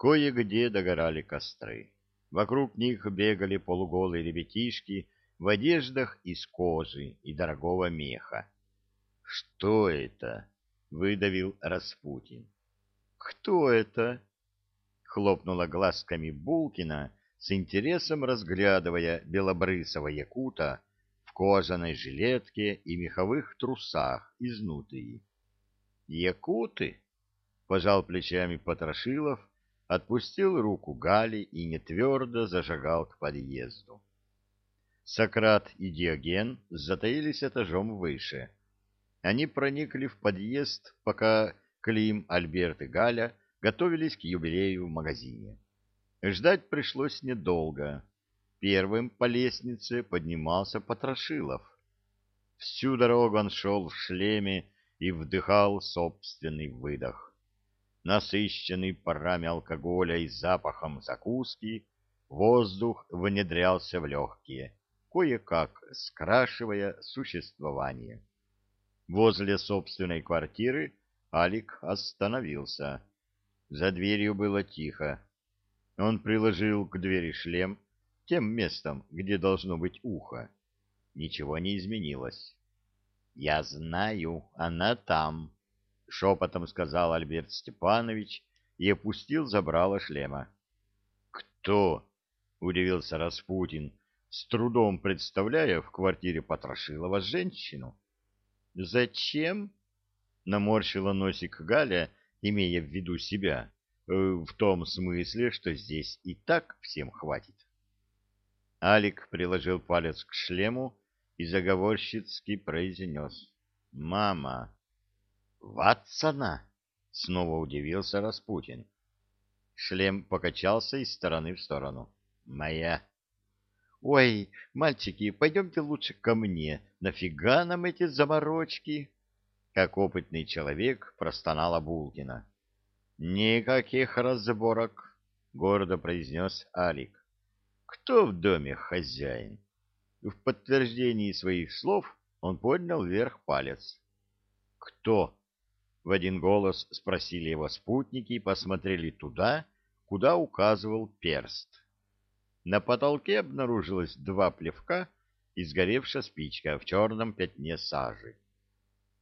Кое-где догорали костры. Вокруг них бегали полуголые ребятишки в одеждах из кожи и дорогого меха. «Что это?» — выдавил Распутин. «Кто это?» — хлопнула глазками Булкина, с интересом разглядывая белобрысого якута в кожаной жилетке и меховых трусах изнутри. «Якуты?» — пожал плечами Потрошилов, отпустил руку Гали и нетвердо зажигал к подъезду. Сократ и Диоген затаились этажом выше — они проникли в подъезд, пока Клим, Альберт и Галя готовились к юбилею в магазине. Ждать пришлось недолго. Первым по лестнице поднимался Потрошилов. Всю дорогу он шел в шлеме и вдыхал собственный выдох. Насыщенный парами алкоголя и запахом закуски, воздух внедрялся в легкие, кое-как скрашивая существование. Возле собственной квартиры Алик остановился. За дверью было тихо. Он приложил к двери шлем тем местом, где должно быть ухо. Ничего не изменилось. «Я знаю, она там», — шепотом сказал Альберт Степанович и опустил забрало шлема. «Кто?» — удивился Распутин, с трудом представляя в квартире Потрошилова женщину. «Зачем?» — наморщила носик Галя, имея в виду себя, э, в том смысле, что здесь и так всем хватит. Алик приложил палец к шлему и заговорщицки произнес. «Мама!» «Ватсона!» — снова удивился Распутин. Шлем покачался из стороны в сторону. «Моя!» «Ой, мальчики, пойдемте лучше ко мне. Нафига нам эти заморочки?» Как опытный человек простонала Булкина. «Никаких разборок», — гордо произнес Алик. «Кто в доме хозяин?» В подтверждении своих слов он поднял вверх палец. «Кто?» — в один голос спросили его спутники и посмотрели туда, куда указывал перст. На потолке обнаружилось два плевка и сгоревшая спичка в черном пятне сажи.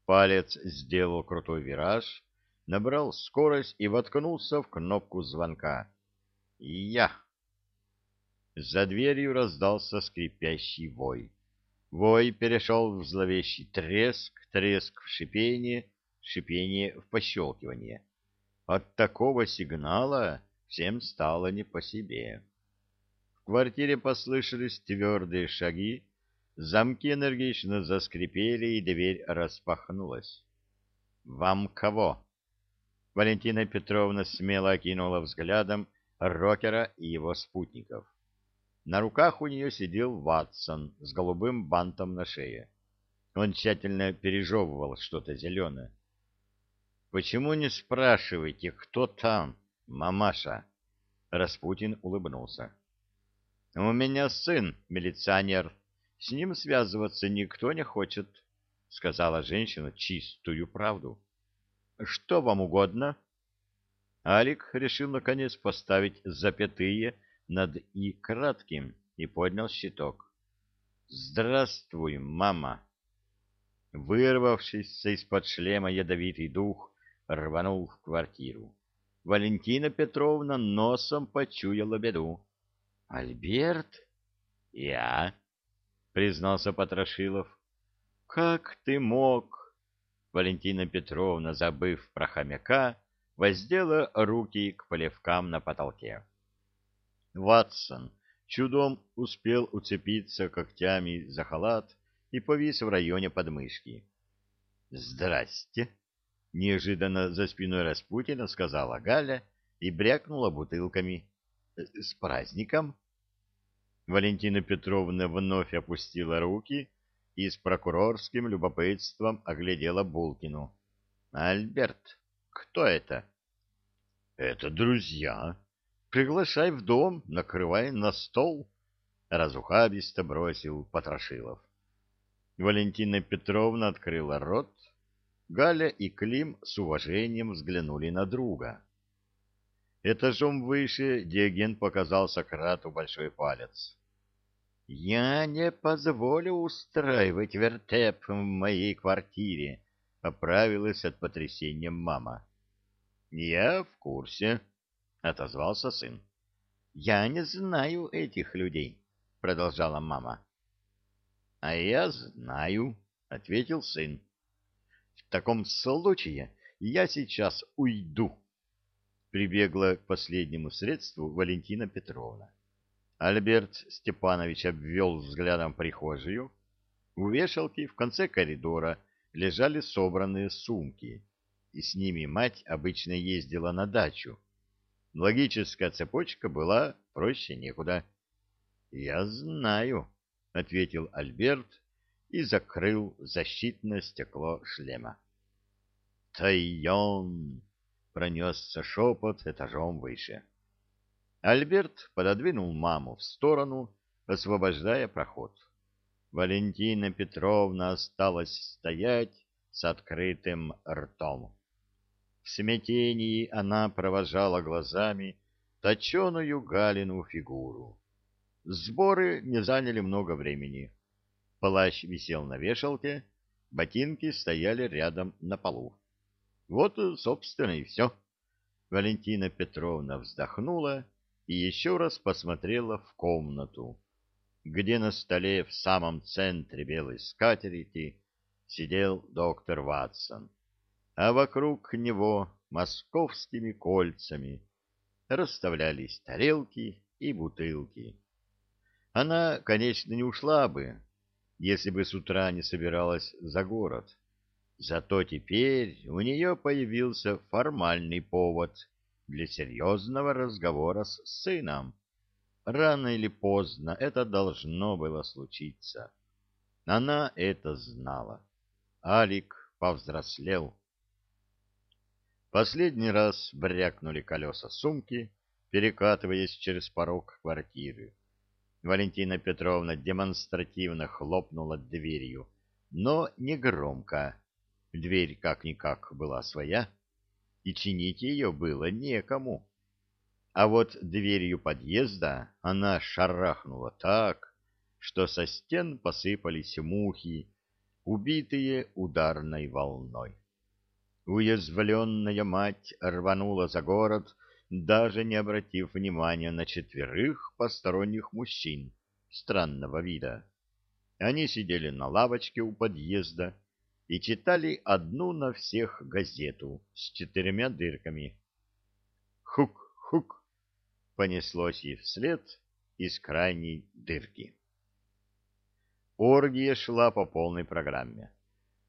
Палец сделал крутой вираж, набрал скорость и воткнулся в кнопку звонка. «Я!» За дверью раздался скрипящий вой. Вой перешел в зловещий треск, треск в шипение, шипение в пощелкивание. От такого сигнала всем стало не по себе. В квартире послышались твердые шаги, замки энергично заскрипели, и дверь распахнулась. «Вам кого?» Валентина Петровна смело окинула взглядом Рокера и его спутников. На руках у нее сидел Ватсон с голубым бантом на шее. Он тщательно пережевывал что-то зеленое. «Почему не спрашиваете, кто там, мамаша?» Распутин улыбнулся. У меня сын, милиционер. С ним связываться никто не хочет, — сказала женщина чистую правду. — Что вам угодно? Алик решил, наконец, поставить запятые над «и» кратким и поднял щиток. — Здравствуй, мама! Вырвавшись из-под шлема ядовитый дух, рванул в квартиру. Валентина Петровна носом почуяла беду. Альберт? Я, признался Потрошилов. Как ты мог? Валентина Петровна, забыв про хомяка, воздела руки к полевкам на потолке. Ватсон чудом успел уцепиться когтями за халат и повис в районе подмышки. «Здрасте!» — неожиданно за спиной Распутина сказала Галя и брякнула бутылками. С праздником! Валентина Петровна вновь опустила руки и с прокурорским любопытством оглядела Булкину. Альберт, кто это? Это друзья. Приглашай в дом, накрывай на стол. Разухабисто бросил Потрошилов. Валентина Петровна открыла рот. Галя и Клим с уважением взглянули на друга. Этажом выше Диоген показал Сократу большой палец. «Я не позволю устраивать вертеп в моей квартире», — поправилась от потрясения мама. «Я в курсе», — отозвался сын. «Я не знаю этих людей», — продолжала мама. «А я знаю», — ответил сын. «В таком случае я сейчас уйду», — прибегла к последнему средству Валентина Петровна. Альберт Степанович обвел взглядом прихожую. У вешалки в конце коридора лежали собранные сумки, и с ними мать обычно ездила на дачу. Логическая цепочка была проще некуда. — Я знаю, — ответил Альберт и закрыл защитное стекло шлема. — Тайон! — пронесся шепот этажом выше. Альберт пододвинул маму в сторону, освобождая проход. Валентина Петровна осталась стоять с открытым ртом. В смятении она провожала глазами точеную Галину фигуру. Сборы не заняли много времени. Плащ висел на вешалке, ботинки стояли рядом на полу. Вот, собственно, и все. Валентина Петровна вздохнула и еще раз посмотрела в комнату, где на столе в самом центре белой скатерти сидел доктор Ватсон, а вокруг него московскими кольцами расставлялись тарелки и бутылки. Она, конечно, не ушла бы, если бы с утра не собиралась за город. Зато теперь у нее появился формальный повод — для серьезного разговора с сыном. Рано или поздно это должно было случиться. Она это знала. Алик повзрослел. Последний раз брякнули колеса сумки, перекатываясь через порог квартиры. Валентина Петровна демонстративно хлопнула дверью, но не громко. Дверь как-никак была своя и чинить ее было некому. А вот дверью подъезда она шарахнула так, что со стен посыпались мухи, убитые ударной волной. Уязвленная мать рванула за город, даже не обратив внимания на четверых посторонних мужчин странного вида. Они сидели на лавочке у подъезда, и читали одну на всех газету с четырьмя дырками. Хук-хук понеслось ей вслед из крайней дырки. Оргия шла по полной программе.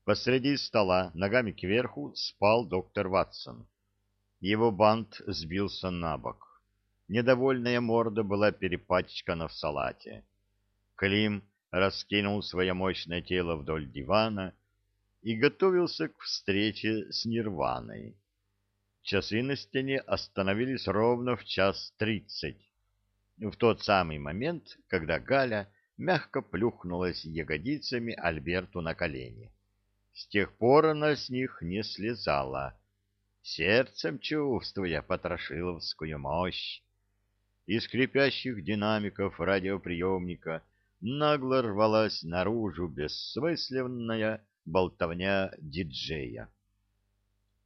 Посреди стола, ногами кверху, спал доктор Ватсон. Его бант сбился на бок. Недовольная морда была перепачкана в салате. Клим раскинул свое мощное тело вдоль дивана и готовился к встрече с Нирваной. Часы на стене остановились ровно в час тридцать, в тот самый момент, когда Галя мягко плюхнулась ягодицами Альберту на колени. С тех пор она с них не слезала, сердцем чувствуя потрошиловскую мощь. Из скрипящих динамиков радиоприемника нагло рвалась наружу бессмысленная болтовня диджея.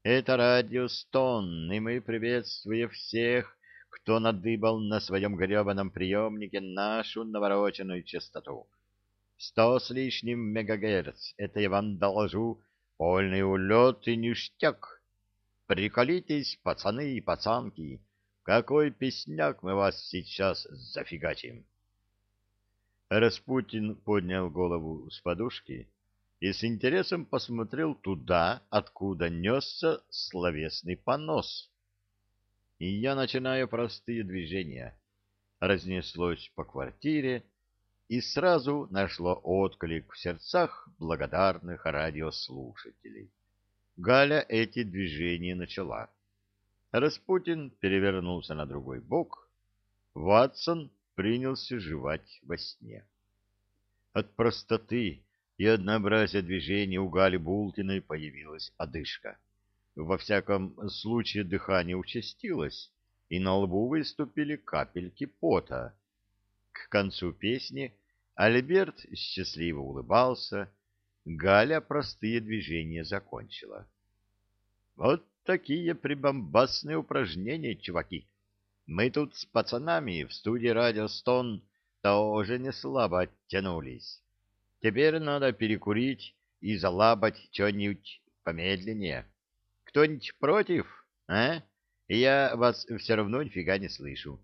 Это радио Стон, и мы приветствуем всех, кто надыбал на своем гребаном приемнике нашу навороченную частоту. Сто с лишним мегагерц, это я вам доложу, полный улет и ништяк. Приколитесь, пацаны и пацанки, какой песняк мы вас сейчас зафигачим. Распутин поднял голову с подушки и с интересом посмотрел туда, откуда несся словесный понос. И я начинаю простые движения. Разнеслось по квартире и сразу нашло отклик в сердцах благодарных радиослушателей. Галя эти движения начала. Распутин перевернулся на другой бок. Ватсон принялся жевать во сне. От простоты и однообразия движений у Гали Булкиной появилась одышка. Во всяком случае дыхание участилось, и на лбу выступили капельки пота. К концу песни Альберт счастливо улыбался, Галя простые движения закончила. Вот такие прибамбасные упражнения, чуваки. Мы тут с пацанами в студии «Радио Стон» тоже не слабо оттянулись. Теперь надо перекурить и залабать что-нибудь помедленнее. Кто-нибудь против, а? Я вас все равно нифига не слышу.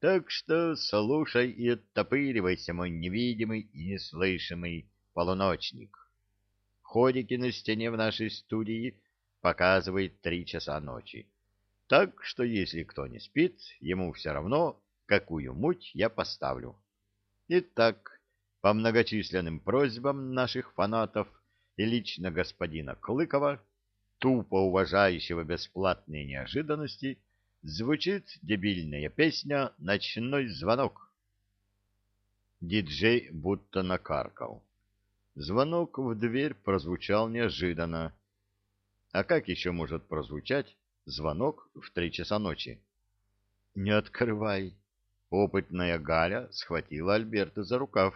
Так что слушай и оттопыривайся, мой невидимый и неслышимый полуночник. Ходики на стене в нашей студии показывает три часа ночи. Так что если кто не спит, ему все равно, какую муть я поставлю. Итак, по многочисленным просьбам наших фанатов и лично господина Клыкова, тупо уважающего бесплатные неожиданности, звучит дебильная песня «Ночной звонок». Диджей будто накаркал. Звонок в дверь прозвучал неожиданно. А как еще может прозвучать звонок в три часа ночи? «Не открывай!» Опытная Галя схватила Альберта за рукав.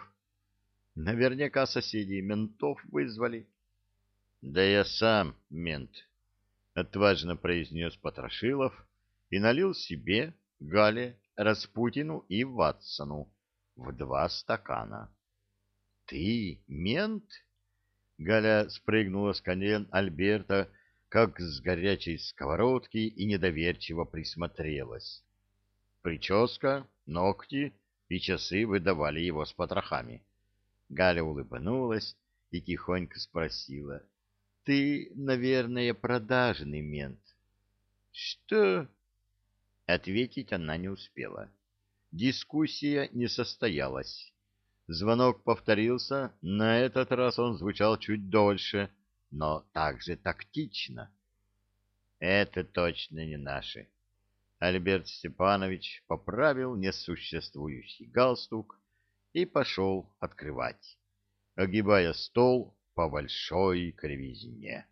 Наверняка соседи ментов вызвали. — Да я сам мент, — отважно произнес Потрошилов и налил себе, Гале, Распутину и Ватсону в два стакана. — Ты мент? Галя спрыгнула с колен Альберта, как с горячей сковородки, и недоверчиво присмотрелась. Прическа, ногти и часы выдавали его с потрохами. Галя улыбнулась и тихонько спросила. — Ты, наверное, продажный мент. — Что? Ответить она не успела. Дискуссия не состоялась. Звонок повторился, на этот раз он звучал чуть дольше, но также тактично. — Это точно не наши. Альберт Степанович поправил несуществующий галстук и пошел открывать, огибая стол по большой кривизне.